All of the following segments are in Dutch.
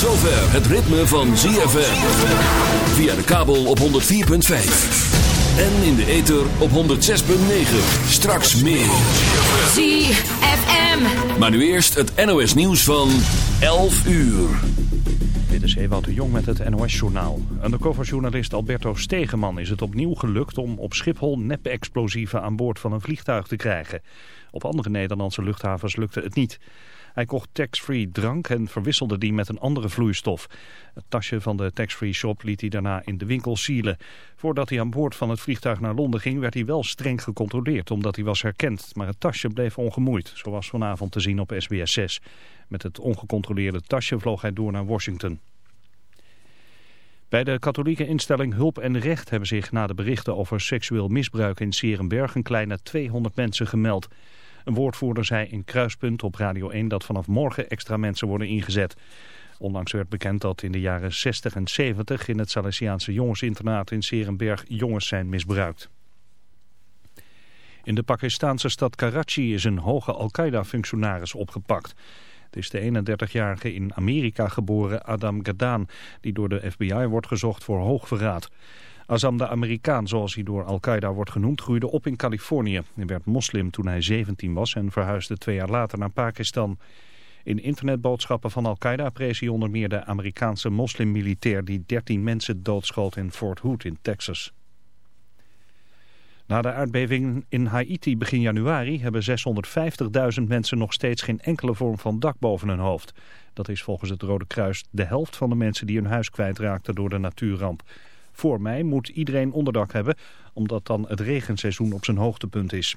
zover het ritme van ZFM. Via de kabel op 104.5. En in de ether op 106.9. Straks meer. ZFM. Maar nu eerst het NOS nieuws van 11 uur. Dit is Ewout de Jong met het NOS-journaal. Undercoverjournalist Alberto Stegeman is het opnieuw gelukt om op Schiphol nep-explosieven aan boord van een vliegtuig te krijgen. Op andere Nederlandse luchthavens lukte het niet. Hij kocht tax-free drank en verwisselde die met een andere vloeistof. Het tasje van de tax-free shop liet hij daarna in de winkel sealen. Voordat hij aan boord van het vliegtuig naar Londen ging werd hij wel streng gecontroleerd omdat hij was herkend. Maar het tasje bleef ongemoeid, zoals vanavond te zien op SBS 6. Met het ongecontroleerde tasje vloog hij door naar Washington. Bij de katholieke instelling Hulp en Recht hebben zich na de berichten over seksueel misbruik in Serenberg een kleine 200 mensen gemeld. Een woordvoerder zei in Kruispunt op Radio 1 dat vanaf morgen extra mensen worden ingezet. Onlangs werd bekend dat in de jaren 60 en 70 in het Salesiaanse jongensinternaat in Serenberg jongens zijn misbruikt. In de Pakistanse stad Karachi is een hoge Al-Qaeda-functionaris opgepakt. Het is de 31-jarige in Amerika geboren Adam Gadaan, die door de FBI wordt gezocht voor hoogverraad. Azam de Amerikaan, zoals hij door Al-Qaeda wordt genoemd, groeide op in Californië. Hij werd moslim toen hij 17 was en verhuisde twee jaar later naar Pakistan. In internetboodschappen van Al-Qaeda prees hij onder meer de Amerikaanse moslimmilitair die 13 mensen doodschoot in Fort Hood in Texas. Na de aardbeving in Haiti begin januari hebben 650.000 mensen nog steeds geen enkele vorm van dak boven hun hoofd. Dat is volgens het Rode Kruis de helft van de mensen die hun huis kwijtraakten door de natuurramp. Voor mei moet iedereen onderdak hebben, omdat dan het regenseizoen op zijn hoogtepunt is.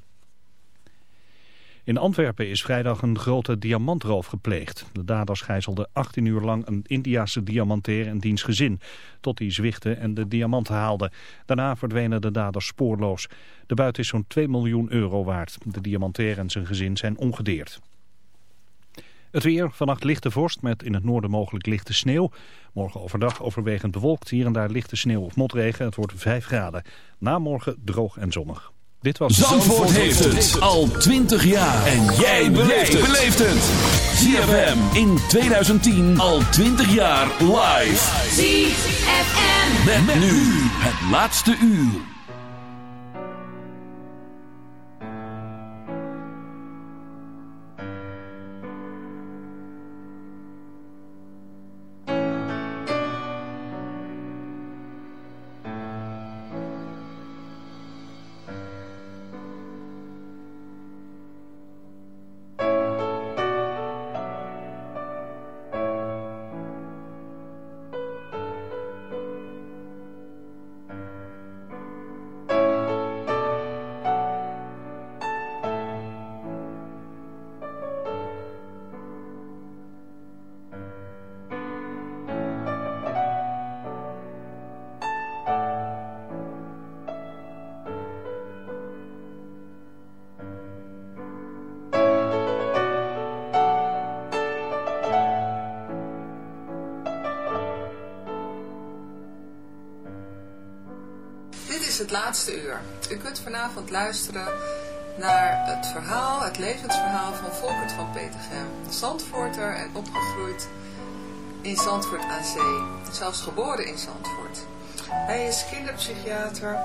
In Antwerpen is vrijdag een grote diamantroof gepleegd. De daders gijzelden 18 uur lang een Indiase diamanteer en diens gezin, tot die zwichten en de diamanten haalden. Daarna verdwenen de daders spoorloos. De buit is zo'n 2 miljoen euro waard. De diamanteer en zijn gezin zijn ongedeerd. Het weer, vannacht lichte vorst met in het noorden mogelijk lichte sneeuw. Morgen overdag overwegend bewolkt, hier en daar lichte sneeuw of motregen. Het wordt 5 graden. Na morgen droog en zonnig. Dit was Zandvoort, heeft het al 20 jaar. En jij beleeft het. ZFM in 2010 al 20 jaar live. ZFM. Met, nu het laatste uur. Vanavond luisteren naar het verhaal, het levensverhaal van Volkert van Petergem. Zandvoorter en opgegroeid in Zandvoort aan Zee. Zelfs geboren in Zandvoort. Hij is kinderpsychiater,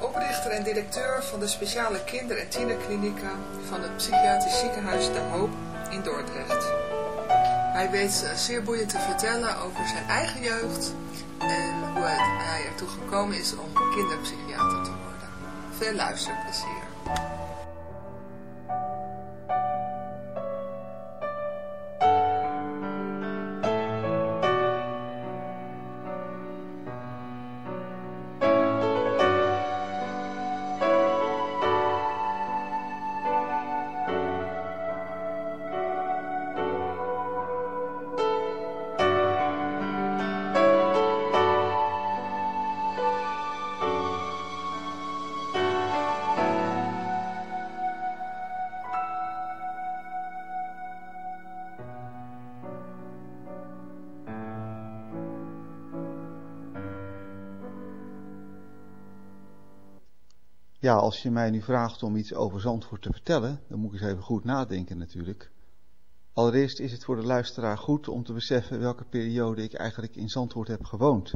oprichter en directeur van de speciale kinder- en tienerklinieken van het psychiatrisch ziekenhuis De Hoop in Dordrecht. Hij weet zeer boeiend te vertellen over zijn eigen jeugd en hoe hij ertoe gekomen is om kinderpsychiater. Veel luisterplezier. Als je mij nu vraagt om iets over Zandvoort te vertellen, dan moet ik eens even goed nadenken natuurlijk. Allereerst is het voor de luisteraar goed om te beseffen welke periode ik eigenlijk in Zandvoort heb gewoond.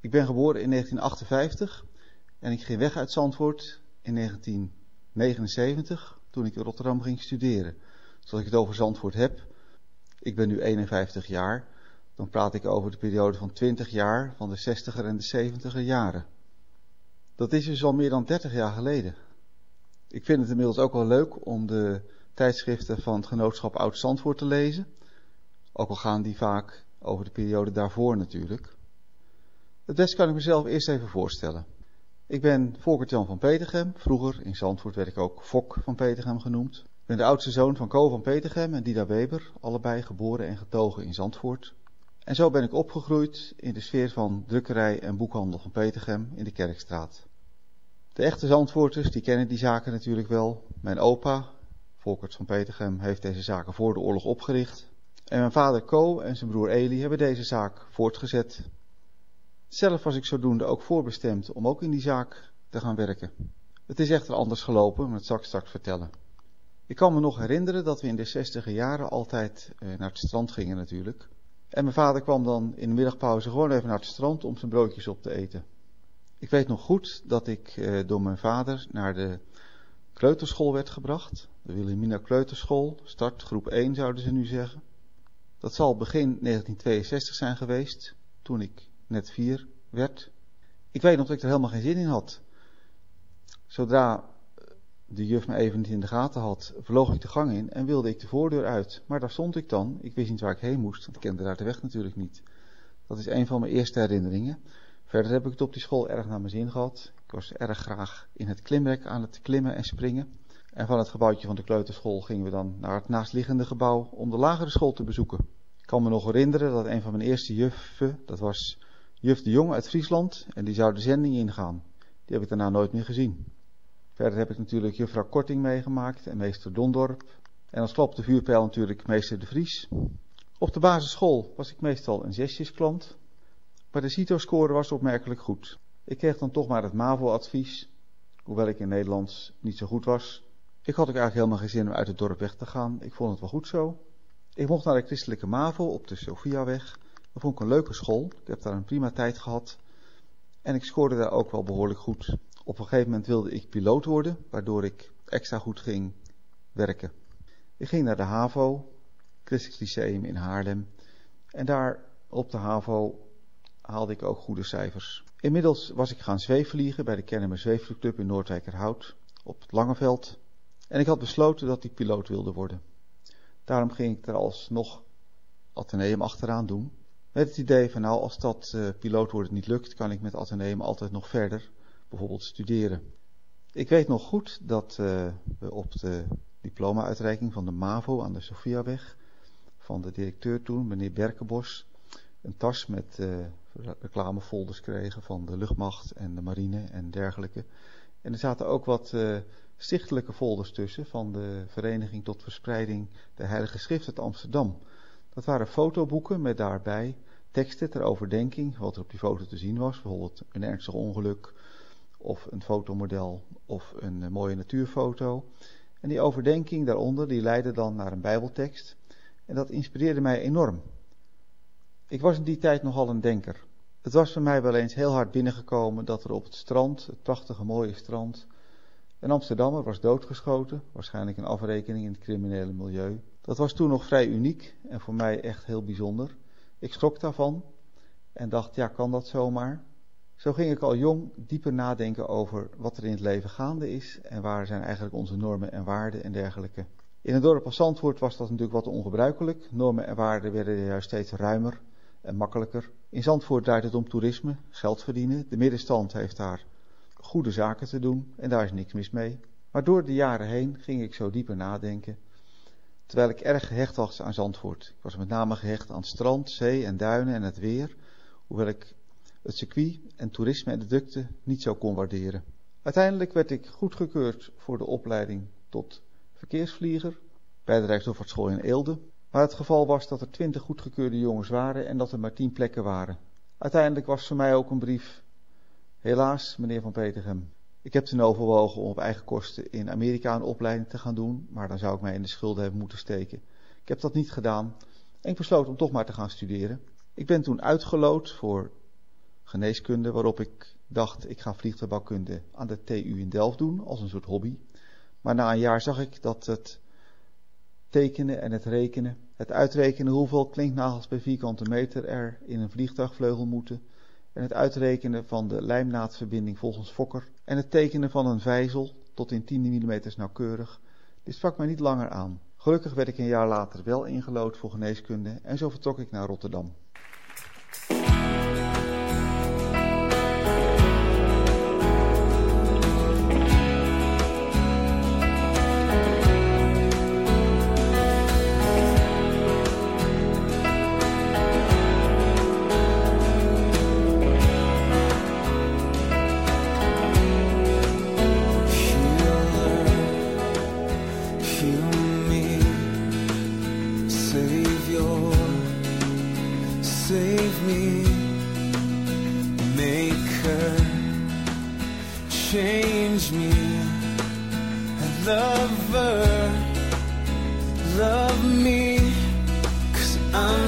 Ik ben geboren in 1958 en ik ging weg uit Zandvoort in 1979 toen ik in Rotterdam ging studeren. Zoals ik het over Zandvoort heb, ik ben nu 51 jaar, dan praat ik over de periode van 20 jaar van de 60er en de 70er jaren. Dat is dus al meer dan 30 jaar geleden. Ik vind het inmiddels ook wel leuk om de tijdschriften van het genootschap Oud Zandvoort te lezen. Ook al gaan die vaak over de periode daarvoor natuurlijk. Het best kan ik mezelf eerst even voorstellen. Ik ben Volkert Jan van Petergem. Vroeger in Zandvoort werd ik ook Fok van Petergem genoemd. Ik ben de oudste zoon van Co van Petergem en Dida Weber, allebei geboren en getogen in Zandvoort. En zo ben ik opgegroeid in de sfeer van drukkerij en boekhandel van Petergem in de Kerkstraat. De echte Zandvoorters die kennen die zaken natuurlijk wel. Mijn opa, Volkert van Petergem, heeft deze zaken voor de oorlog opgericht. En mijn vader Co en zijn broer Eli hebben deze zaak voortgezet. Zelf was ik zodoende ook voorbestemd om ook in die zaak te gaan werken. Het is echter anders gelopen, maar dat zal ik straks vertellen. Ik kan me nog herinneren dat we in de zestiger jaren altijd eh, naar het strand gingen natuurlijk. En mijn vader kwam dan in de middagpauze gewoon even naar het strand om zijn broodjes op te eten. Ik weet nog goed dat ik eh, door mijn vader naar de kleuterschool werd gebracht. De Wilhelmina Kleuterschool, start groep 1 zouden ze nu zeggen. Dat zal begin 1962 zijn geweest, toen ik net vier werd. Ik weet nog dat ik er helemaal geen zin in had. Zodra de juf me even niet in de gaten had, vloog ik de gang in en wilde ik de voordeur uit. Maar daar stond ik dan. Ik wist niet waar ik heen moest, want ik kende daar de weg natuurlijk niet. Dat is een van mijn eerste herinneringen. Verder heb ik het op die school erg naar mijn zin gehad. Ik was erg graag in het klimrek aan het klimmen en springen. En van het gebouwtje van de kleuterschool gingen we dan naar het naastliggende gebouw om de lagere school te bezoeken. Ik kan me nog herinneren dat een van mijn eerste juffen, dat was juf de Jong uit Friesland, en die zou de zending ingaan. Die heb ik daarna nooit meer gezien. Verder heb ik natuurlijk juffrouw Korting meegemaakt en meester Dondorp. En als klap de vuurpijl natuurlijk meester de Vries. Op de basisschool was ik meestal een zesjesklant. Maar de CITO-score was opmerkelijk goed. Ik kreeg dan toch maar het MAVO-advies, hoewel ik in Nederlands niet zo goed was. Ik had ook eigenlijk helemaal geen zin om uit het dorp weg te gaan. Ik vond het wel goed zo. Ik mocht naar de christelijke MAVO op de Sofiaweg. Dat vond ik een leuke school. Ik heb daar een prima tijd gehad. En ik scoorde daar ook wel behoorlijk goed. Op een gegeven moment wilde ik piloot worden, waardoor ik extra goed ging werken. Ik ging naar de HAVO, Christelijk Lyceum in Haarlem. En daar op de HAVO haalde ik ook goede cijfers. Inmiddels was ik gaan zweefvliegen bij de Kennemer Zweefvliegclub in Noordwijkerhout op het Langeveld. En ik had besloten dat ik piloot wilde worden. Daarom ging ik er alsnog Atheneum achteraan doen. Met het idee van nou, als dat uh, piloot worden niet lukt, kan ik met Atheneum altijd nog verder, bijvoorbeeld studeren. Ik weet nog goed dat uh, we op de diploma-uitreiking van de MAVO aan de Sofiaweg, van de directeur toen, meneer Berkenbos, een tas met uh, reclamefolders kregen van de luchtmacht en de marine en dergelijke. En er zaten ook wat uh, stichtelijke folders tussen van de Vereniging tot Verspreiding der Heilige Schrift uit Amsterdam. Dat waren fotoboeken met daarbij teksten ter overdenking, wat er op die foto te zien was. Bijvoorbeeld een ernstig ongeluk, of een fotomodel, of een uh, mooie natuurfoto. En die overdenking daaronder, die leidde dan naar een bijbeltekst. En dat inspireerde mij enorm. Ik was in die tijd nogal een denker. Het was voor mij wel eens heel hard binnengekomen dat er op het strand, het prachtige mooie strand, een Amsterdammer was doodgeschoten, waarschijnlijk een afrekening in het criminele milieu. Dat was toen nog vrij uniek en voor mij echt heel bijzonder. Ik schrok daarvan en dacht, ja, kan dat zomaar? Zo ging ik al jong dieper nadenken over wat er in het leven gaande is en waar zijn eigenlijk onze normen en waarden en dergelijke. In het dorp als was dat natuurlijk wat ongebruikelijk. Normen en waarden werden juist steeds ruimer en makkelijker. In Zandvoort draait het om toerisme, geld verdienen. De middenstand heeft daar goede zaken te doen en daar is niks mis mee. Maar door de jaren heen ging ik zo dieper nadenken. Terwijl ik erg gehecht was aan Zandvoort. Ik was met name gehecht aan strand, zee en duinen en het weer. Hoewel ik het circuit en toerisme en de niet zo kon waarderen. Uiteindelijk werd ik goedgekeurd voor de opleiding tot verkeersvlieger bij de Rijksluchtvaartschool in Eelde. Maar het geval was dat er twintig goedgekeurde jongens waren en dat er maar tien plekken waren. Uiteindelijk was voor mij ook een brief. Helaas, meneer Van Petergem, Ik heb toen overwogen om op eigen kosten in Amerika een opleiding te gaan doen, maar dan zou ik mij in de schulden hebben moeten steken. Ik heb dat niet gedaan en ik besloot om toch maar te gaan studeren. Ik ben toen uitgeloot voor geneeskunde, waarop ik dacht ik ga vliegtuigbouwkunde aan de TU in Delft doen als een soort hobby. Maar na een jaar zag ik dat het tekenen en het rekenen, het uitrekenen hoeveel klinknagels per vierkante meter er in een vliegtuigvleugel moeten, en het uitrekenen van de lijmnaadverbinding volgens Fokker en het tekenen van een vijzel tot in 10 mm nauwkeurig, dit sprak mij niet langer aan. Gelukkig werd ik een jaar later wel ingelood voor geneeskunde en zo vertrok ik naar Rotterdam.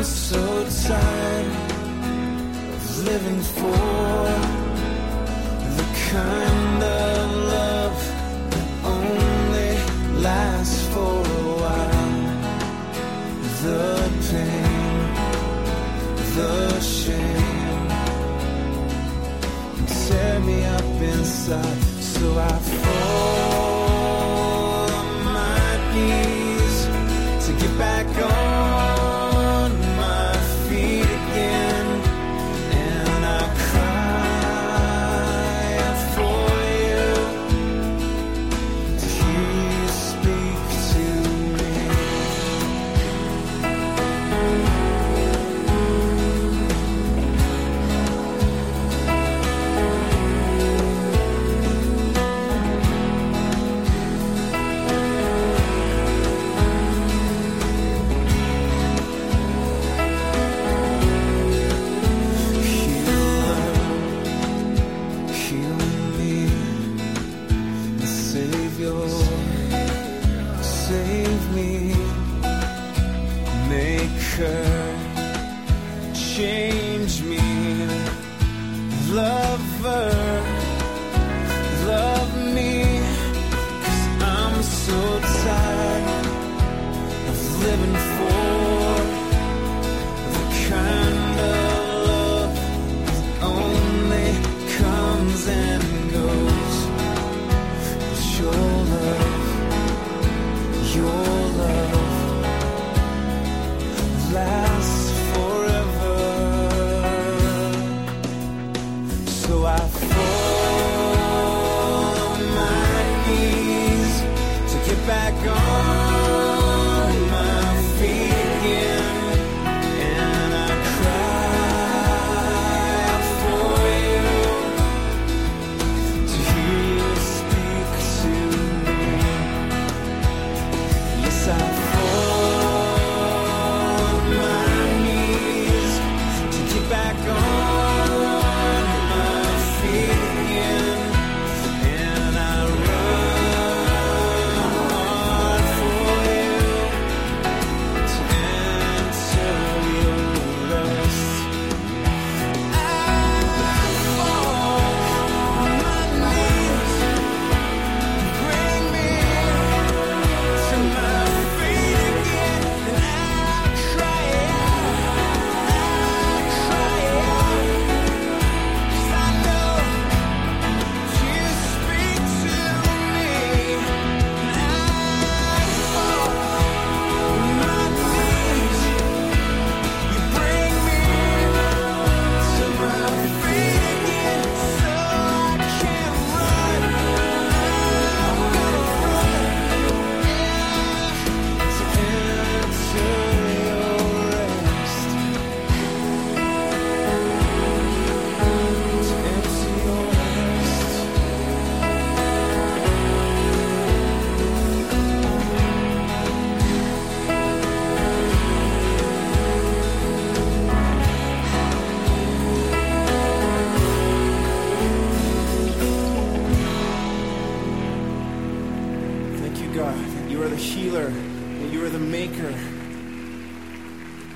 so tired of living for the kind of love that only lasts for a while. The pain, the shame, tear me up inside so I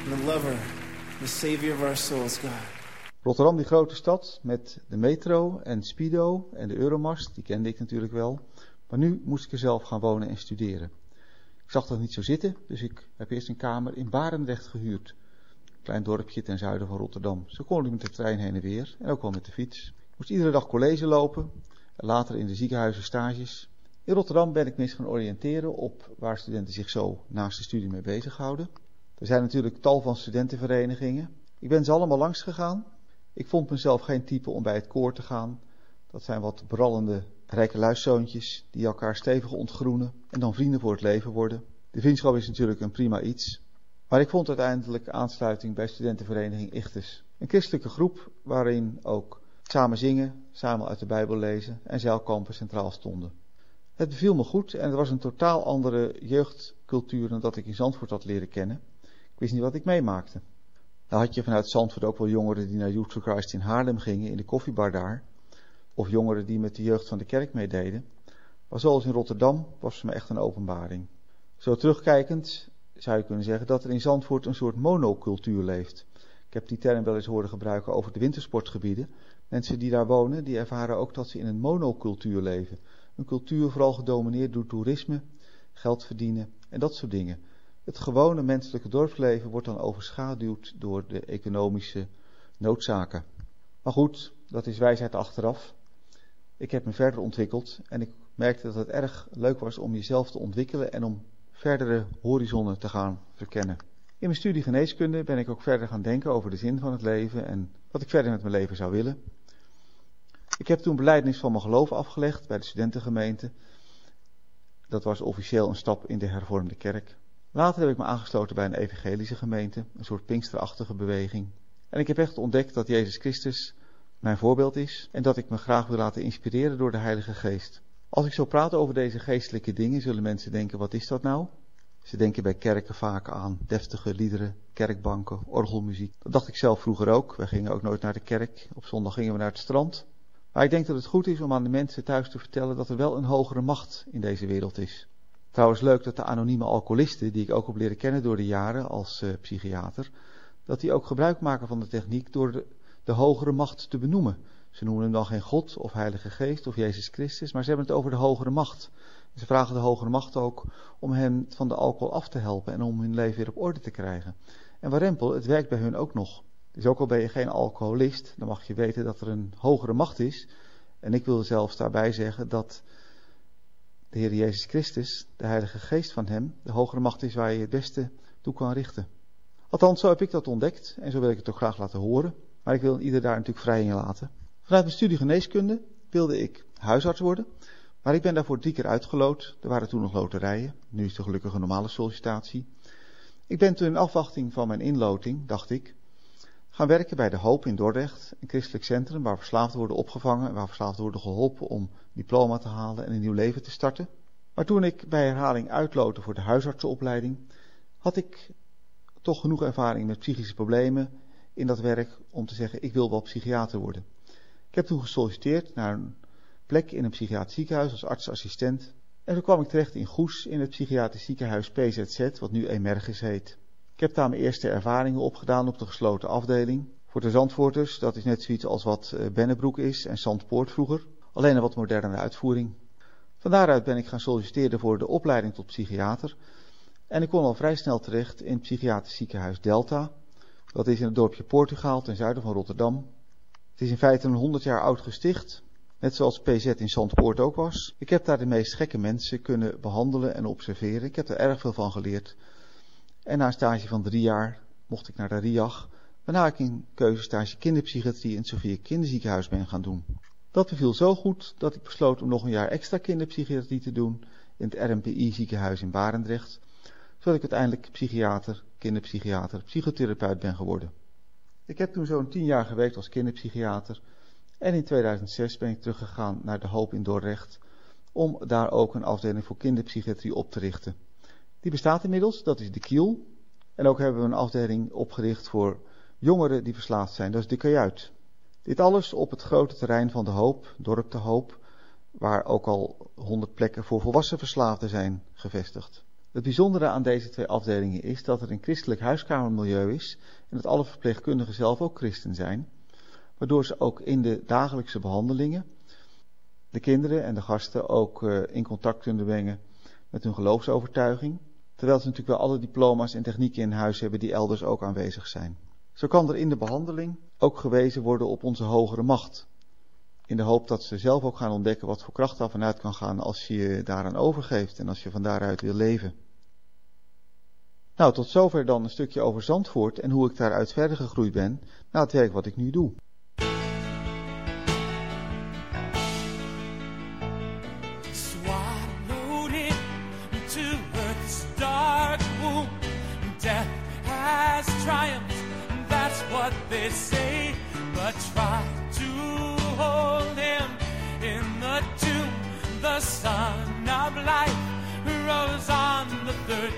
the lover, the savior of our souls, God. Rotterdam, die grote stad met de metro en Spido en de Euromast, die kende ik natuurlijk wel. Maar nu moest ik er zelf gaan wonen en studeren. Ik zag dat niet zo zitten, dus ik heb eerst een kamer in Barendrecht gehuurd. Klein dorpje ten zuiden van Rotterdam. Zo kon ik met de trein heen en weer en ook wel met de fiets. Ik moest iedere dag college lopen en later in de ziekenhuizen stages. In Rotterdam ben ik me gaan oriënteren op waar studenten zich zo naast de studie mee bezighouden. Er zijn natuurlijk tal van studentenverenigingen. Ik ben ze allemaal langs gegaan. Ik vond mezelf geen type om bij het koor te gaan. Dat zijn wat brallende rijke luiszoontjes die elkaar stevig ontgroenen en dan vrienden voor het leven worden. De vriendschap is natuurlijk een prima iets. Maar ik vond uiteindelijk aansluiting bij studentenvereniging Ichtes. Een christelijke groep waarin ook samen zingen, samen uit de Bijbel lezen en zeilkampen centraal stonden. Het beviel me goed en het was een totaal andere jeugdcultuur dan dat ik in Zandvoort had leren kennen. Ik wist niet wat ik meemaakte. Dan had je vanuit Zandvoort ook wel jongeren die naar Youth for Christ in Haarlem gingen, in de koffiebar daar. Of jongeren die met de jeugd van de kerk meededen. Maar zoals in Rotterdam was het me echt een openbaring. Zo terugkijkend zou je kunnen zeggen dat er in Zandvoort een soort monocultuur leeft. Ik heb die term wel eens horen gebruiken over de wintersportgebieden. Mensen die daar wonen, die ervaren ook dat ze in een monocultuur leven. Een cultuur vooral gedomineerd door toerisme, geld verdienen en dat soort dingen. Het gewone menselijke dorpsleven wordt dan overschaduwd door de economische noodzaken. Maar goed, dat is wijsheid achteraf. Ik heb me verder ontwikkeld en ik merkte dat het erg leuk was om jezelf te ontwikkelen en om verdere horizonnen te gaan verkennen. In mijn studie geneeskunde ben ik ook verder gaan denken over de zin van het leven en wat ik verder met mijn leven zou willen. Ik heb toen beleidnis van mijn geloof afgelegd bij de studentengemeente. Dat was officieel een stap in de hervormde kerk. Later heb ik me aangesloten bij een evangelische gemeente, een soort pinksterachtige beweging. En ik heb echt ontdekt dat Jezus Christus mijn voorbeeld is en dat ik me graag wil laten inspireren door de Heilige Geest. Als ik zo praat over deze geestelijke dingen, zullen mensen denken: wat is dat nou? Ze denken bij kerken vaak aan deftige liederen, kerkbanken, orgelmuziek. Dat dacht ik zelf vroeger ook. We gingen ook nooit naar de kerk. Op zondag gingen we naar het strand. Maar ik denk dat het goed is om aan de mensen thuis te vertellen dat er wel een hogere macht in deze wereld is. Trouwens leuk dat de anonieme alcoholisten, die ik ook heb leren kennen door de jaren als uh, psychiater, dat die ook gebruik maken van de techniek door de, de hogere macht te benoemen. Ze noemen hem dan geen God of Heilige Geest of Jezus Christus, maar ze hebben het over de hogere macht. Ze vragen de hogere macht ook om hen van de alcohol af te helpen en om hun leven weer op orde te krijgen. En warempel, het werkt bij hun ook nog. Dus ook al ben je geen alcoholist, dan mag je weten dat er een hogere macht is. En ik wil zelfs daarbij zeggen dat de Heer Jezus Christus, de Heilige Geest van Hem, de hogere macht is waar je het beste toe kan richten. Althans, zo heb ik dat ontdekt en zo wil ik het ook graag laten horen. Maar ik wil ieder daar natuurlijk vrij in laten. Vanuit mijn studie geneeskunde wilde ik huisarts worden. Maar ik ben daarvoor drie keer uitgeloot. Er waren toen nog loterijen. Nu is het gelukkig een normale sollicitatie. Ik ben toen in afwachting van mijn inloting, dacht ik, gaan werken bij De Hoop in Dordrecht, een christelijk centrum waar verslaafden worden opgevangen en waar verslaafden worden geholpen om diploma te halen en een nieuw leven te starten. Maar toen ik bij herhaling uitloten voor de huisartsenopleiding, had ik toch genoeg ervaring met psychische problemen in dat werk om te zeggen, ik wil wel psychiater worden. Ik heb toen gesolliciteerd naar een plek in een psychiatrisch ziekenhuis als artsassistent. En toen kwam ik terecht in Goes in het psychiatrisch ziekenhuis PZZ, wat nu Emergis heet. Ik heb daar mijn eerste ervaringen opgedaan op de gesloten afdeling. Voor de Zandvoorters, dat is net zoiets als wat eh, Bennebroek is en Zandpoort vroeger. Alleen een wat modernere uitvoering. Van daaruit ben ik gaan solliciteren voor de opleiding tot psychiater. En ik kon al vrij snel terecht in het psychiatrisch ziekenhuis Delta. Dat is in het dorpje Portugal ten zuiden van Rotterdam. Het is in feite een 100 jaar oud gesticht. Net zoals PZ in Zandpoort ook was. Ik heb daar de meest gekke mensen kunnen behandelen en observeren. Ik heb er erg veel van geleerd. En na een stage van drie jaar mocht ik naar de RIAG, waarna ik een keuzestage kinderpsychiatrie in het Sofia Kinderziekenhuis ben gaan doen. Dat beviel zo goed dat ik besloot om nog een jaar extra kinderpsychiatrie te doen in het RMPI ziekenhuis in Barendrecht, zodat ik uiteindelijk psychiater, kinderpsychiater, psychotherapeut ben geworden. Ik heb toen zo'n tien jaar gewerkt als kinderpsychiater en in 2006 ben ik teruggegaan naar de Hoop in Dordrecht om daar ook een afdeling voor kinderpsychiatrie op te richten. Die bestaat inmiddels, dat is de Kiel. En ook hebben we een afdeling opgericht voor jongeren die verslaafd zijn, dat is de Kajuit. Dit alles op het grote terrein van de Hoop, dorp de Hoop, waar ook al 100 plekken voor volwassen verslaafden zijn gevestigd. Het bijzondere aan deze twee afdelingen is dat er een christelijk huiskamermilieu is en dat alle verpleegkundigen zelf ook christen zijn, waardoor ze ook in de dagelijkse behandelingen de kinderen en de gasten ook uh, in contact kunnen brengen met hun geloofsovertuiging, terwijl ze natuurlijk wel alle diploma's en technieken in huis hebben die elders ook aanwezig zijn. Zo kan er in de behandeling ook gewezen worden op onze hogere macht. In de hoop dat ze zelf ook gaan ontdekken wat voor kracht daar vanuit kan gaan als je je daaraan overgeeft en als je van daaruit wil leven. Nou, tot zover dan een stukje over Zandvoort en hoe ik daaruit verder gegroeid ben na het werk wat ik nu doe. They say, but try to hold him in the tomb. The Son of Life rose on the third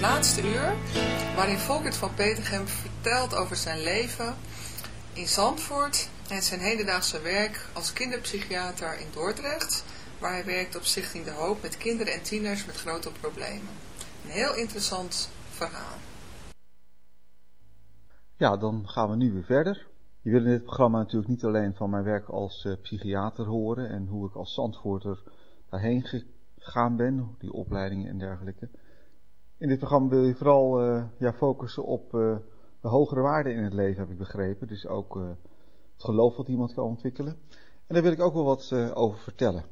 laatste uur, waarin Volkert van Petergem vertelt over zijn leven in Zandvoort en zijn hedendaagse werk als kinderpsychiater in Dordrecht, waar hij werkt op Stichting De Hoop met kinderen en tieners met grote problemen. Een heel interessant verhaal. Ja, dan gaan we nu weer verder. Je wil in dit programma natuurlijk niet alleen van mijn werk als uh, psychiater horen en hoe ik als Zandvoorter daarheen gegaan ben, die opleidingen en dergelijke. In dit programma wil je vooral uh, ja, focussen op uh, de hogere waarden in het leven, heb ik begrepen. Dus ook het geloof wat iemand kan ontwikkelen. En daar wil ik ook wel wat over vertellen.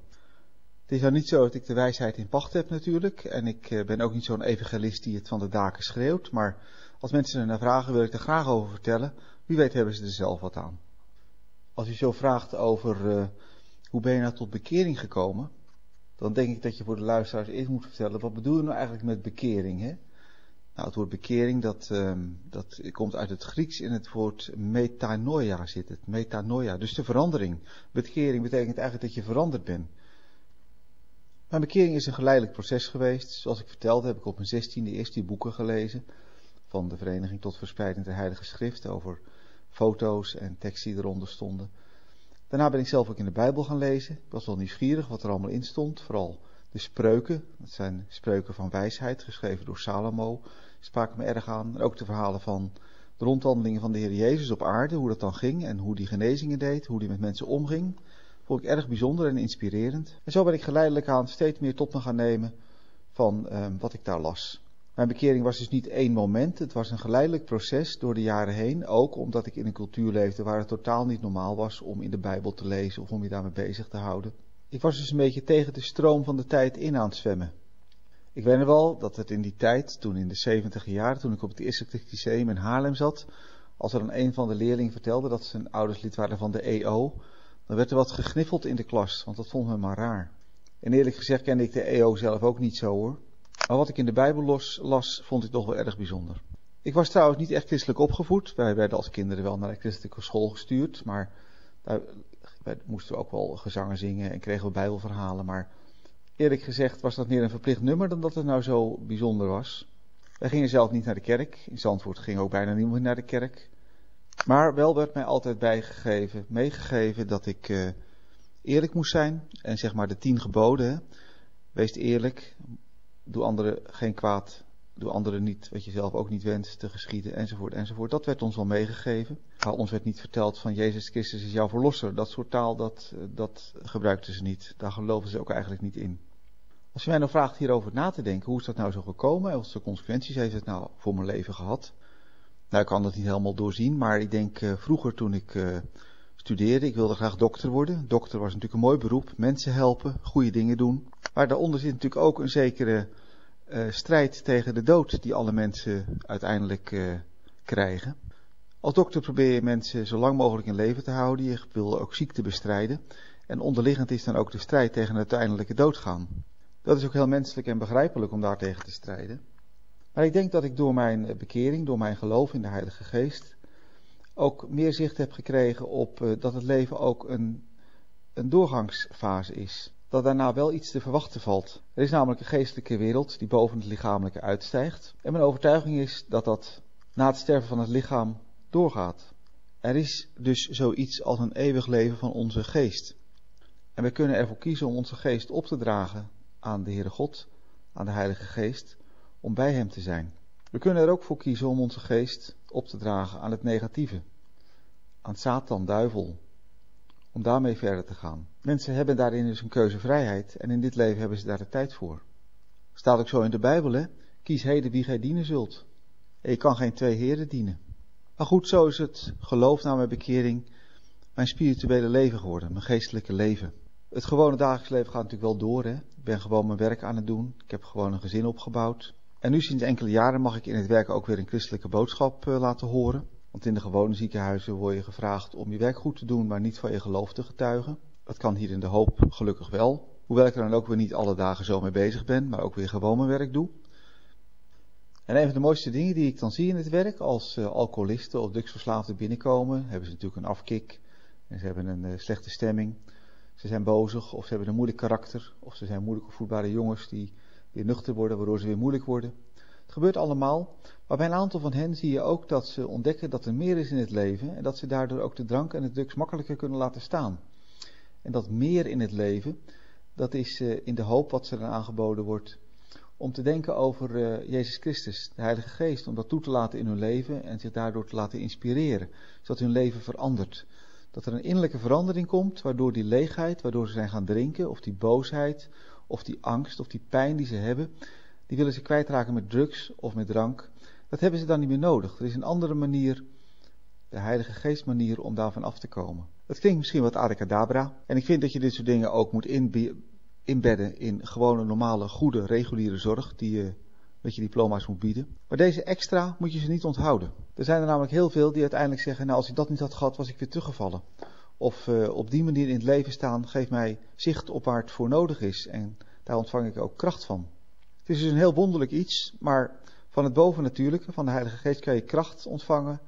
Het is nou niet zo dat ik de wijsheid in pacht heb natuurlijk. En ik ben ook niet zo'n evangelist die het van de daken schreeuwt. Maar als mensen er naar vragen, wil ik er graag over vertellen. Wie weet hebben ze er zelf wat aan. Als u zo vraagt over hoe ben je nou tot bekering gekomen, dan denk ik dat je voor de luisteraars eerst moet vertellen, wat bedoel je nou eigenlijk met bekering? Hè? Nou, het woord bekering, dat, um, dat komt uit het Grieks in het woord metanoia zit het. Metanoia, dus de verandering. Bekering betekent eigenlijk dat je veranderd bent. Mijn bekering is een geleidelijk proces geweest. Zoals ik vertelde heb ik op mijn zestiende eerst die boeken gelezen van de Vereniging tot Verspreiding der Heilige Schrift over foto's en teksten die eronder stonden. Daarna ben ik zelf ook in de Bijbel gaan lezen. Ik was wel nieuwsgierig wat er allemaal in stond. Vooral de spreuken. Dat zijn spreuken van wijsheid, geschreven door Salomo. Spraken me erg aan. En ook de verhalen van de rondwandelingen van de Heer Jezus op aarde. Hoe dat dan ging en hoe die genezingen deed. Hoe die met mensen omging. Vond ik erg bijzonder en inspirerend. En zo ben ik geleidelijk aan steeds meer tot me gaan nemen van um, wat ik daar las. Mijn bekering was dus niet één moment, het was een geleidelijk proces door de jaren heen. Ook omdat ik in een cultuur leefde waar het totaal niet normaal was om in de Bijbel te lezen of om je daarmee bezig te houden. Ik was dus een beetje tegen de stroom van de tijd in aan het zwemmen. Ik weet wel dat het in die tijd, toen in de 70 jaren, toen ik op het eerste lyceum in Haarlem zat, als er dan een van de leerlingen vertelde dat zijn ouders lid waren van de EO, dan werd er wat gegniffeld in de klas, want dat vond men maar raar. En eerlijk gezegd kende ik de EO zelf ook niet zo hoor. Maar wat ik in de Bijbel los, las, vond ik toch wel erg bijzonder. Ik was trouwens niet echt christelijk opgevoed. Wij werden als kinderen wel naar de christelijke school gestuurd, maar daar moesten we ook wel gezangen zingen en kregen we bijbelverhalen. Maar eerlijk gezegd was dat meer een verplicht nummer dan dat het nou zo bijzonder was. Wij gingen zelf niet naar de kerk. In Zandvoort ging ook bijna niemand naar de kerk. Maar wel werd mij altijd bijgegeven, meegegeven dat ik uh, eerlijk moest zijn. En zeg maar de tien geboden. Wees eerlijk, doe anderen geen kwaad, doe anderen niet wat je zelf ook niet wenst te geschieden, enzovoort, enzovoort. Dat werd ons wel meegegeven. Maar ons werd niet verteld van Jezus Christus is jouw verlosser. Dat soort taal, dat, dat gebruikten ze niet. Daar geloven ze ook eigenlijk niet in. Als je mij nou vraagt hierover na te denken, hoe is dat nou zo gekomen? Wat voor consequenties heeft het nou voor mijn leven gehad? Nou, ik kan dat niet helemaal doorzien, maar ik denk uh, vroeger toen ik uh, studeerde, ik wilde graag dokter worden. Dokter was natuurlijk een mooi beroep, mensen helpen, goede dingen doen. Maar daaronder zit natuurlijk ook een zekere uh, strijd tegen de dood die alle mensen uiteindelijk uh, krijgen. Als dokter probeer je mensen zo lang mogelijk in leven te houden. Je wil ook ziekte bestrijden. En onderliggend is dan ook de strijd tegen het uiteindelijke doodgaan. Dat is ook heel menselijk en begrijpelijk om daartegen te strijden. Maar ik denk dat ik door mijn bekering, door mijn geloof in de Heilige Geest, ook meer zicht heb gekregen op uh, dat het leven ook een, een doorgangsfase is dat daarna wel iets te verwachten valt. Er is namelijk een geestelijke wereld die boven het lichamelijke uitstijgt. En mijn overtuiging is dat dat na het sterven van het lichaam doorgaat. Er is dus zoiets als een eeuwig leven van onze geest. En we kunnen ervoor kiezen om onze geest op te dragen aan de Heere God, aan de Heilige Geest, om bij Hem te zijn. We kunnen er ook voor kiezen om onze geest op te dragen aan het negatieve, aan Satan, duivel, om daarmee verder te gaan. Mensen hebben daarin dus een keuzevrijheid en in dit leven hebben ze daar de tijd voor. Staat ook zo in de Bijbel, hè? Kies heden wie gij dienen zult. En je kan geen twee heren dienen. Maar goed, zo is het geloof na mijn bekering mijn spirituele leven geworden, mijn geestelijke leven. Het gewone dagelijks leven gaat natuurlijk wel door, hè? Ik ben gewoon mijn werk aan het doen. Ik heb gewoon een gezin opgebouwd. En nu sinds enkele jaren mag ik in het werk ook weer een christelijke boodschap uh, laten horen. Want in de gewone ziekenhuizen word je gevraagd om je werk goed te doen, maar niet van je geloof te getuigen. Dat kan hier in de hoop gelukkig wel. Hoewel ik er dan ook weer niet alle dagen zo mee bezig ben, maar ook weer gewoon mijn werk doe. En een van de mooiste dingen die ik dan zie in het werk, als uh, alcoholisten of drugsverslaafden binnenkomen, hebben ze natuurlijk een afkik. En ze hebben een uh, slechte stemming. Ze zijn bozig of ze hebben een moeilijk karakter. Of ze zijn moeilijk opvoedbare jongens die weer nuchter worden, waardoor ze weer moeilijk worden. Het gebeurt allemaal, maar bij een aantal van hen zie je ook dat ze ontdekken dat er meer is in het leven en dat ze daardoor ook de drank en de drugs makkelijker kunnen laten staan. En dat meer in het leven, dat is uh, in de hoop wat ze dan aangeboden wordt om te denken over uh, Jezus Christus, de Heilige Geest, om dat toe te laten in hun leven en zich daardoor te laten inspireren, zodat hun leven verandert. Dat er een innerlijke verandering komt, waardoor die leegheid, waardoor ze zijn gaan drinken, of die boosheid, of die angst, of die pijn die ze hebben, die willen ze kwijtraken met drugs of met drank. Dat hebben ze dan niet meer nodig. Er is een andere manier, de Heilige Geest manier, om daarvan af te komen. Dat klinkt misschien wat abracadabra. En ik vind dat je dit soort dingen ook moet inbedden in gewone, normale, goede, reguliere zorg die je met je diploma's moet bieden. Maar deze extra moet je ze niet onthouden. Er zijn er namelijk heel veel die uiteindelijk zeggen, nou als ik dat niet had gehad, was ik weer teruggevallen. Of uh, op die manier in het leven staan geeft mij zicht op waar het voor nodig is. En daar ontvang ik ook kracht van. Het is dus een heel wonderlijk iets, maar van het bovennatuurlijke, van de Heilige Geest, kan je kracht ontvangen.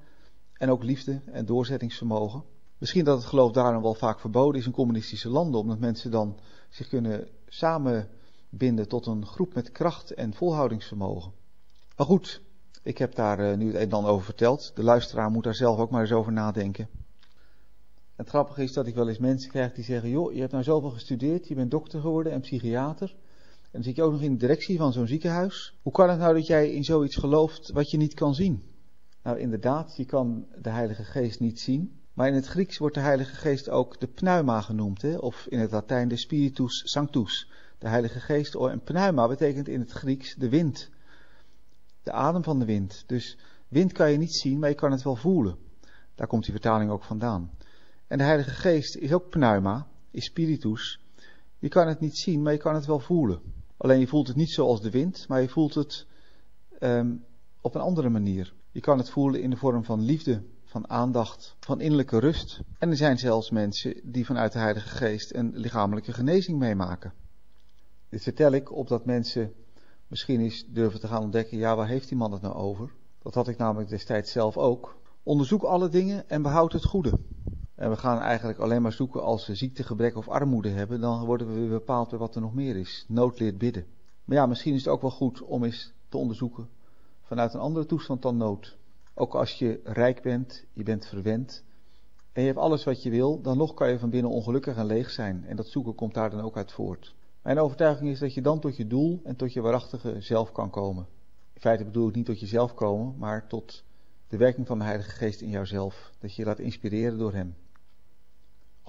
En ook liefde en doorzettingsvermogen. Misschien dat het geloof daarom wel vaak verboden is in communistische landen, omdat mensen dan zich kunnen samenbinden tot een groep met kracht en volhoudingsvermogen. Maar goed, ik heb daar uh, nu het een en ander over verteld. De luisteraar moet daar zelf ook maar eens over nadenken. Het grappige is dat ik wel eens mensen krijg die zeggen: Joh, je hebt nou zoveel gestudeerd, je bent dokter geworden en psychiater. En dan zit je ook nog in de directie van zo'n ziekenhuis. Hoe kan het nou dat jij in zoiets gelooft wat je niet kan zien? Nou, inderdaad, je kan de Heilige Geest niet zien. Maar in het Grieks wordt de Heilige Geest ook de pneuma genoemd, hè? of in het Latijn de Spiritus Sanctus. De Heilige Geest, oh, en pneuma betekent in het Grieks de wind. De adem van de wind. Dus wind kan je niet zien, maar je kan het wel voelen. Daar komt die vertaling ook vandaan. En de Heilige Geest is ook pneuma, is spiritus. Je kan het niet zien, maar je kan het wel voelen. Alleen je voelt het niet zoals de wind, maar je voelt het um, op een andere manier. Je kan het voelen in de vorm van liefde, van aandacht, van innerlijke rust. En er zijn zelfs mensen die vanuit de Heilige Geest een lichamelijke genezing meemaken. Dit vertel ik opdat mensen misschien eens durven te gaan ontdekken, ja, waar heeft die man het nou over? Dat had ik namelijk destijds zelf ook. Onderzoek alle dingen en behoud het goede. En we gaan eigenlijk alleen maar zoeken als we ziekte, gebrek of armoede hebben, dan worden we weer bepaald bij wat er nog meer is. Nood leert bidden. Maar ja, misschien is het ook wel goed om eens te onderzoeken vanuit een andere toestand dan nood. Ook als je rijk bent, je bent verwend en je hebt alles wat je wil, dan nog kan je van binnen ongelukkig en leeg zijn. En dat zoeken komt daar dan ook uit voort. Mijn overtuiging is dat je dan tot je doel en tot je waarachtige zelf kan komen. In feite bedoel ik niet tot jezelf komen, maar tot de werking van de Heilige Geest in jouzelf. Dat je je laat inspireren door Hem.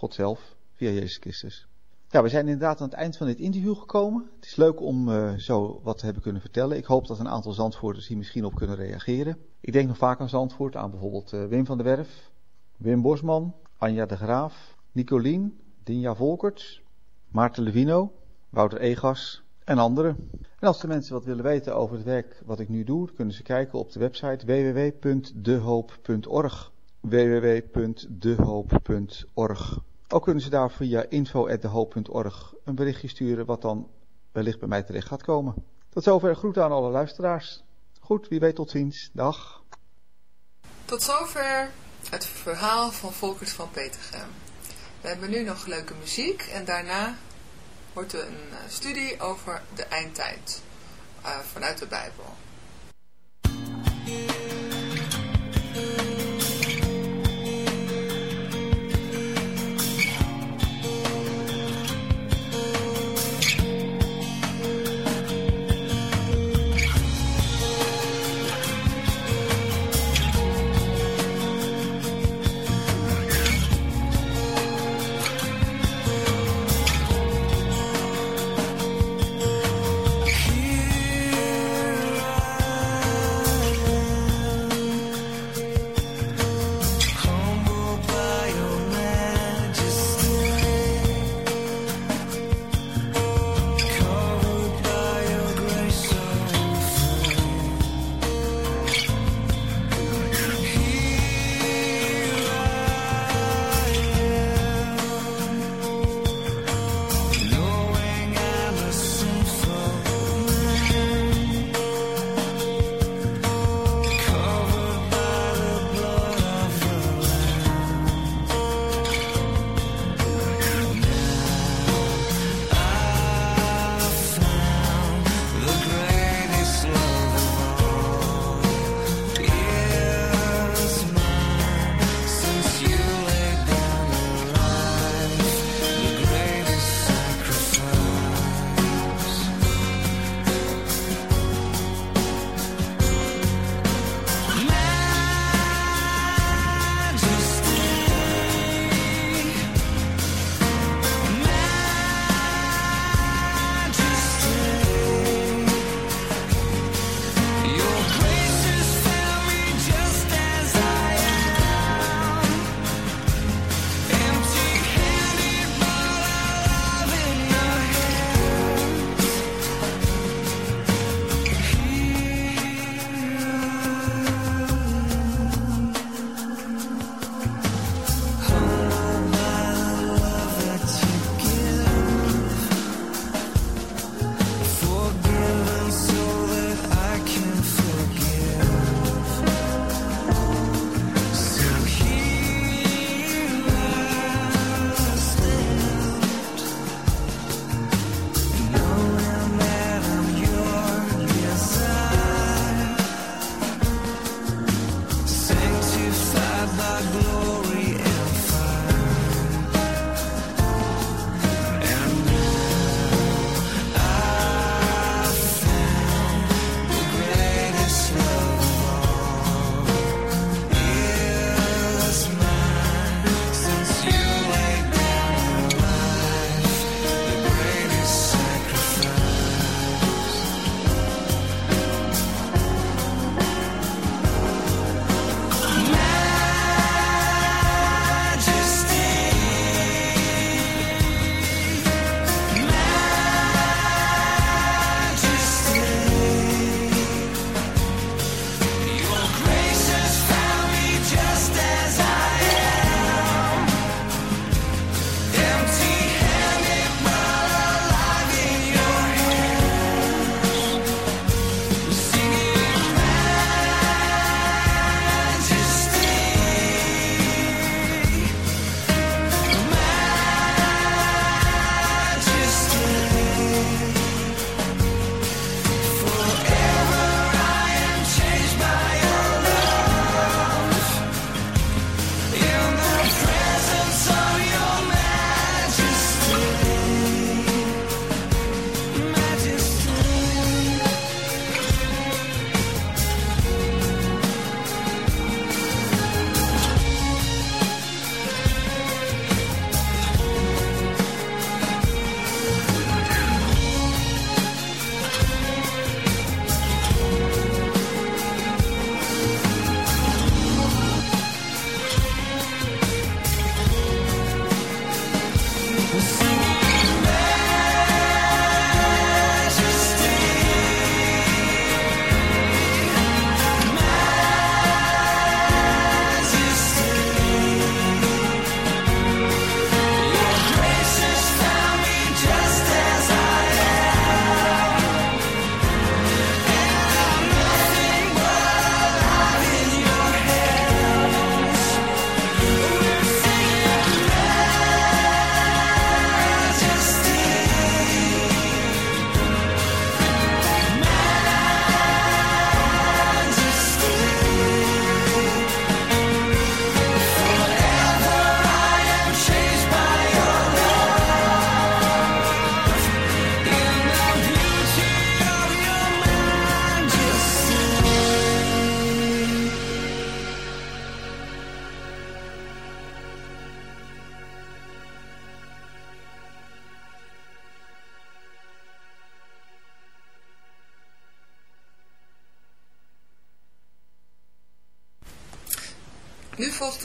God zelf, via Jezus Christus. Ja, we zijn inderdaad aan het eind van dit interview gekomen. Het is leuk om uh, zo wat te hebben kunnen vertellen. Ik hoop dat een aantal Zandvoorters hier misschien op kunnen reageren. Ik denk nog vaak aan Zandvoort, aan bijvoorbeeld uh, Wim van der Werf, Wim Bosman, Anja de Graaf, Nicolien, Dinja Volkerts, Maarten Levino, Wouter Egas en anderen. En als de mensen wat willen weten over het werk wat ik nu doe, kunnen ze kijken op de website www.dehoop.org www.dehoop.org Ook kunnen ze daar via info.dehoop.org een berichtje sturen wat dan wellicht bij mij terecht gaat komen. Tot zover groeten aan alle luisteraars. Goed, wie weet tot ziens. Dag. Tot zover het verhaal van Volkert van Petergem. We hebben nu nog leuke muziek en daarna wordt er een studie over de eindtijd uh, vanuit de Bijbel.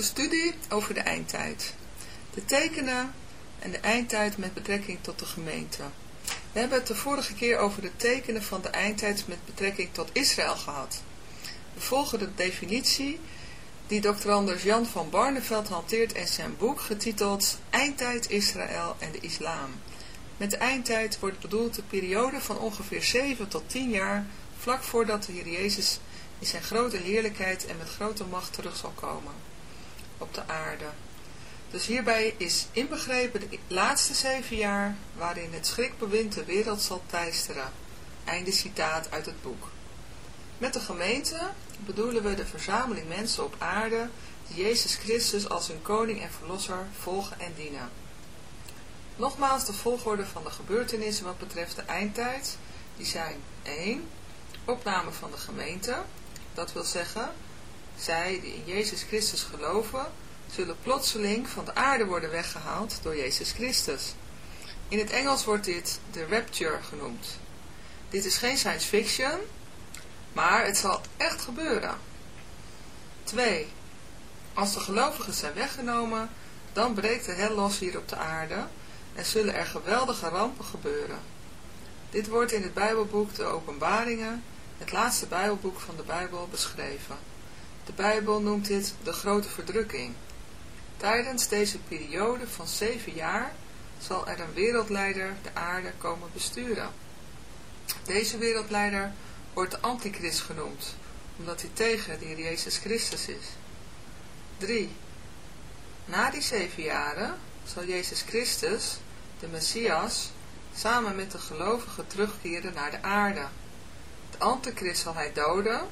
Studie over de eindtijd. De tekenen en de eindtijd met betrekking tot de gemeente. We hebben het de vorige keer over de tekenen van de eindtijd met betrekking tot Israël gehad. We volgen de definitie die Dr. Anders Jan van Barneveld hanteert in zijn boek getiteld Eindtijd Israël en de Islam. Met de eindtijd wordt bedoeld de periode van ongeveer 7 tot 10 jaar vlak voordat de Heer Jezus in zijn grote heerlijkheid en met grote macht terug zal komen op de aarde. Dus hierbij is inbegrepen de laatste zeven jaar waarin het schrikbewind de wereld zal teisteren. Einde citaat uit het boek. Met de gemeente bedoelen we de verzameling mensen op aarde die Jezus Christus als hun koning en verlosser volgen en dienen. Nogmaals de volgorde van de gebeurtenissen wat betreft de eindtijd, die zijn 1. Opname van de gemeente, dat wil zeggen, zij die in Jezus Christus geloven, zullen plotseling van de aarde worden weggehaald door Jezus Christus. In het Engels wordt dit de rapture genoemd. Dit is geen science fiction, maar het zal echt gebeuren. 2. Als de gelovigen zijn weggenomen, dan breekt de hel los hier op de aarde en zullen er geweldige rampen gebeuren. Dit wordt in het Bijbelboek de Openbaringen, het laatste Bijbelboek van de Bijbel, beschreven. De Bijbel noemt dit de grote verdrukking. Tijdens deze periode van zeven jaar zal er een wereldleider de aarde komen besturen. Deze wereldleider wordt de antichrist genoemd, omdat hij tegen de Heer Jezus Christus is. 3. Na die zeven jaren zal Jezus Christus, de Messias, samen met de gelovigen terugkeren naar de aarde. De antichrist zal hij doden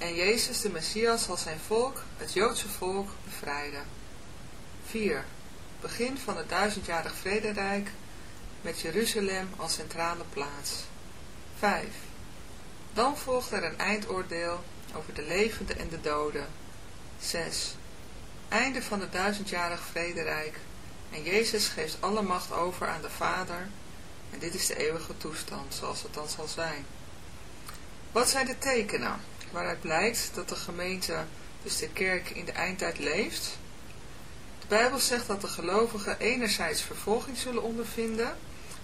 en Jezus, de Messias, zal zijn volk, het Joodse volk, bevrijden. 4. Begin van het duizendjarig vrederijk met Jeruzalem als centrale plaats. 5. Dan volgt er een eindoordeel over de levenden en de doden. 6. Einde van het duizendjarig vrederijk en Jezus geeft alle macht over aan de Vader en dit is de eeuwige toestand zoals het dan zal zijn. Wat zijn de tekenen waaruit blijkt dat de gemeente, dus de kerk, in de eindtijd leeft? De Bijbel zegt dat de gelovigen enerzijds vervolging zullen ondervinden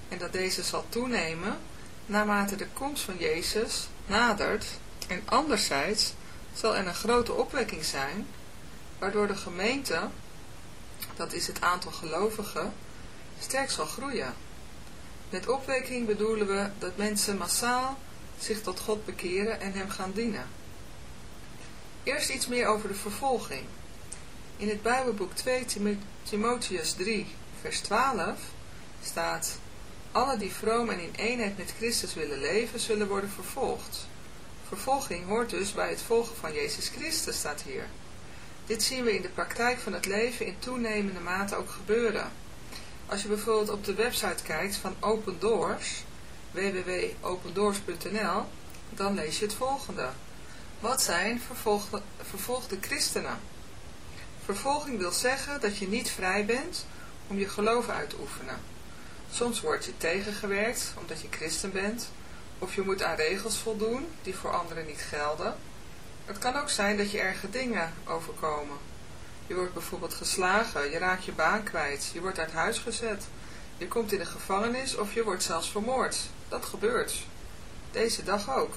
en dat deze zal toenemen naarmate de komst van Jezus nadert en anderzijds zal er een grote opwekking zijn, waardoor de gemeente, dat is het aantal gelovigen, sterk zal groeien. Met opwekking bedoelen we dat mensen massaal zich tot God bekeren en hem gaan dienen. Eerst iets meer over de vervolging. In het Bijbelboek 2 Timotheus 3 vers 12 staat alle die vroom en in eenheid met Christus willen leven, zullen worden vervolgd. Vervolging hoort dus bij het volgen van Jezus Christus, staat hier. Dit zien we in de praktijk van het leven in toenemende mate ook gebeuren. Als je bijvoorbeeld op de website kijkt van Open Doors, www.opendoors.nl, dan lees je het volgende. Wat zijn vervolgde, vervolgde christenen? Vervolging wil zeggen dat je niet vrij bent om je geloof uit te oefenen. Soms word je tegengewerkt omdat je christen bent, of je moet aan regels voldoen die voor anderen niet gelden. Het kan ook zijn dat je erge dingen overkomen. Je wordt bijvoorbeeld geslagen, je raakt je baan kwijt, je wordt uit huis gezet, je komt in de gevangenis of je wordt zelfs vermoord. Dat gebeurt. Deze dag ook.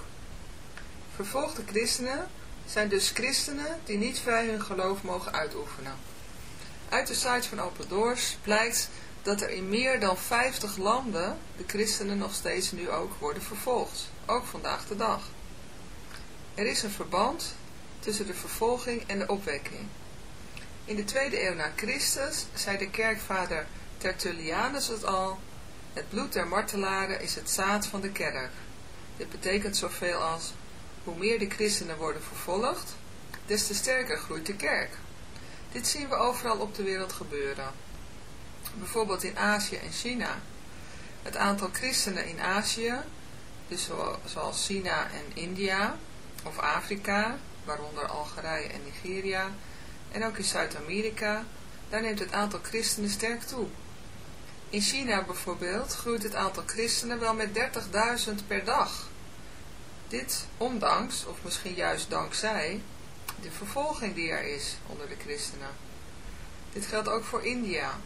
Vervolgde christenen zijn dus christenen die niet vrij hun geloof mogen uitoefenen. Uit de site van Open Doors blijkt dat er in meer dan 50 landen de christenen nog steeds nu ook worden vervolgd, ook vandaag de dag. Er is een verband tussen de vervolging en de opwekking. In de tweede eeuw na Christus zei de kerkvader Tertullianus het al, het bloed der martelaren is het zaad van de kerk. Dit betekent zoveel als, hoe meer de christenen worden vervolgd, des te sterker groeit de kerk. Dit zien we overal op de wereld gebeuren bijvoorbeeld in Azië en China. Het aantal christenen in Azië, dus zoals China en India, of Afrika, waaronder Algerije en Nigeria, en ook in Zuid-Amerika, daar neemt het aantal christenen sterk toe. In China bijvoorbeeld groeit het aantal christenen wel met 30.000 per dag. Dit ondanks, of misschien juist dankzij, de vervolging die er is onder de christenen. Dit geldt ook voor India.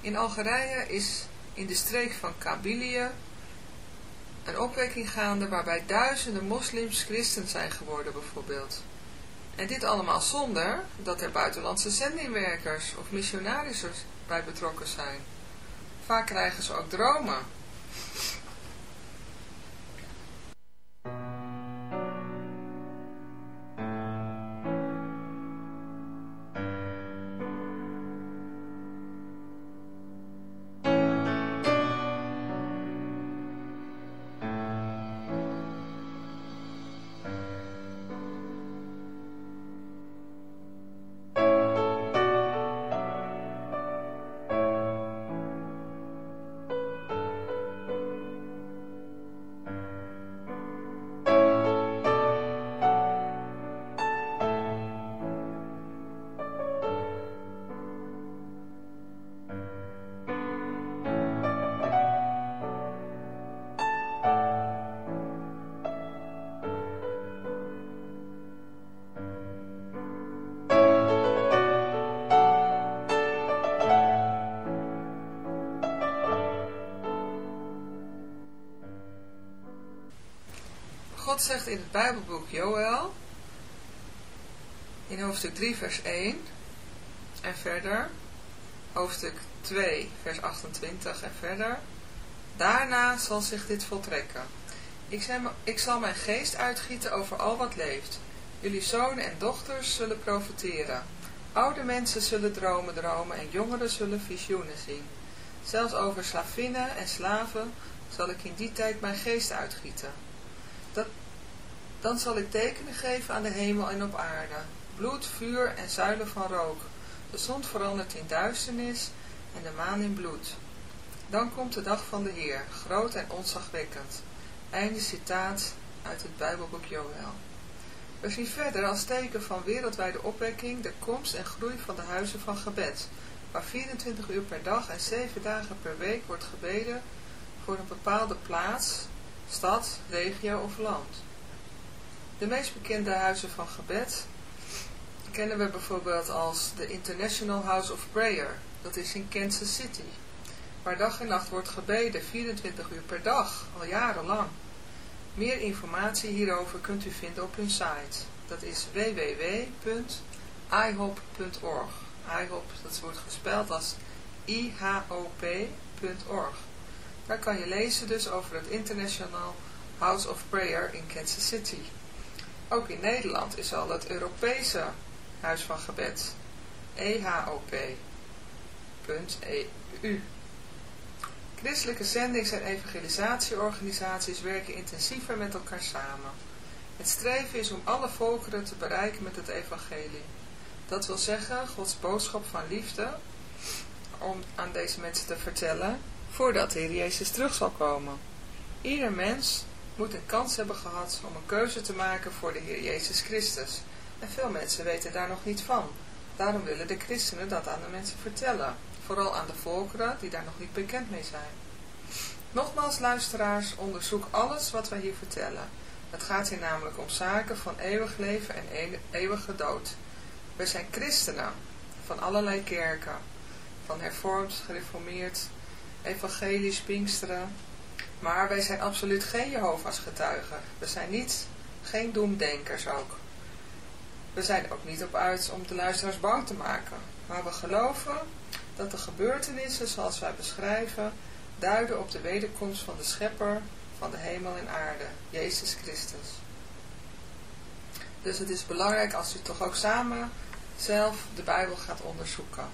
In Algerije is in de streek van Kabylië een opwekking gaande waarbij duizenden moslims christen zijn geworden bijvoorbeeld. En dit allemaal zonder dat er buitenlandse zendingwerkers of missionarissen bij betrokken zijn. Vaak krijgen ze ook dromen. God zegt in het Bijbelboek Joël, in hoofdstuk 3 vers 1 en verder, hoofdstuk 2 vers 28 en verder, daarna zal zich dit voltrekken. Ik, zal, mijn geest uitgieten over al wat leeft. Jullie zonen en dochters zullen profiteren. Oude mensen zullen dromen dromen en jongeren zullen visioenen zien. Zelfs over slavinnen en slaven zal ik in die tijd mijn geest uitgieten. Dan zal ik tekenen geven aan de hemel en op aarde. Bloed, vuur en zuilen van rook. De zon verandert in duisternis en de maan in bloed. Dan komt de dag van de Heer, groot en onzagwekkend. Einde citaat uit het Bijbelboek Joël. We zien verder als teken van wereldwijde opwekking de komst en groei van de huizen van gebed, waar 24 uur per dag en 7 dagen per week wordt gebeden voor een bepaalde plaats, stad, regio of land. De meest bekende huizen van gebed kennen we bijvoorbeeld als de International House of Prayer, dat is in Kansas City, waar dag en nacht wordt gebeden 24 uur per dag, al jarenlang. Meer informatie hierover kunt u vinden op hun site. Dat is www.ihop.org. IHOP, dat wordt gespeld als I-H-O-P.org. Daar kan je lezen dus over het International House of Prayer in Kansas City. Ook in Nederland is al het Europese Huis van Gebed. EHOP.eu Christelijke zendings- en evangelisatieorganisaties werken intensiever met elkaar samen. Het streven is om alle volkeren te bereiken met het evangelie. Dat wil zeggen, Gods boodschap van liefde, om aan deze mensen te vertellen, voordat de Heer Jezus terug zal komen. Ieder mens moet een kans hebben gehad om een keuze te maken voor de Heer Jezus Christus. En veel mensen weten daar nog niet van. Daarom willen de christenen dat aan de mensen vertellen. Vooral aan de volkeren die daar nog niet bekend mee zijn. Nogmaals luisteraars, onderzoek alles wat wij hier vertellen. Het gaat hier namelijk om zaken van eeuwig leven en eeuwige dood. Wij zijn christenen van allerlei kerken. Van hervormd, gereformeerd, evangelisch, pinksteren. Maar wij zijn absoluut geen Jehovah's getuigen. We zijn niet, geen doemdenkers ook. We zijn ook niet op uit om de luisteraars bang te maken. Maar we geloven dat de gebeurtenissen zoals wij beschrijven duiden op de wederkomst van de schepper van de hemel en aarde, Jezus Christus. Dus het is belangrijk als u toch ook samen zelf de Bijbel gaat onderzoeken.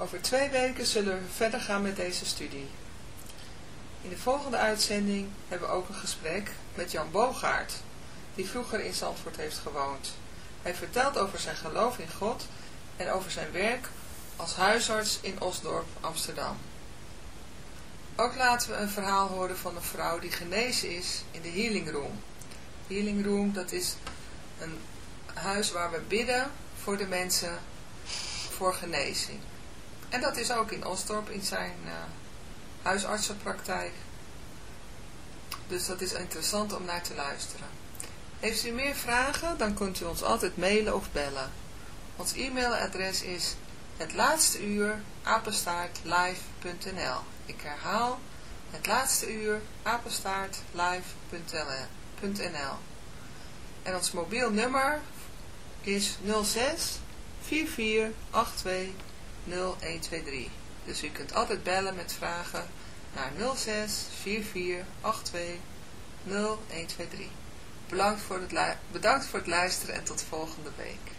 Over twee weken zullen we verder gaan met deze studie. In de volgende uitzending hebben we ook een gesprek met Jan Bogaert, die vroeger in Zandvoort heeft gewoond. Hij vertelt over zijn geloof in God en over zijn werk als huisarts in Osdorp, Amsterdam. Ook laten we een verhaal horen van een vrouw die genezen is in de Healing Room. Healing Room, dat is een huis waar we bidden voor de mensen voor genezing. En dat is ook in Osdorp in zijn uh, huisartsenpraktijk. Dus dat is interessant om naar te luisteren. Heeft u meer vragen, dan kunt u ons altijd mailen of bellen. Ons e-mailadres is het laatste uur apenstaartlive.nl Ik herhaal, het laatste uur apenstaartlive.nl En ons mobiel nummer is 06 44 82 0123. Dus u kunt altijd bellen met vragen naar 06 44 82 0123. Bedankt voor, het bedankt voor het luisteren en tot volgende week.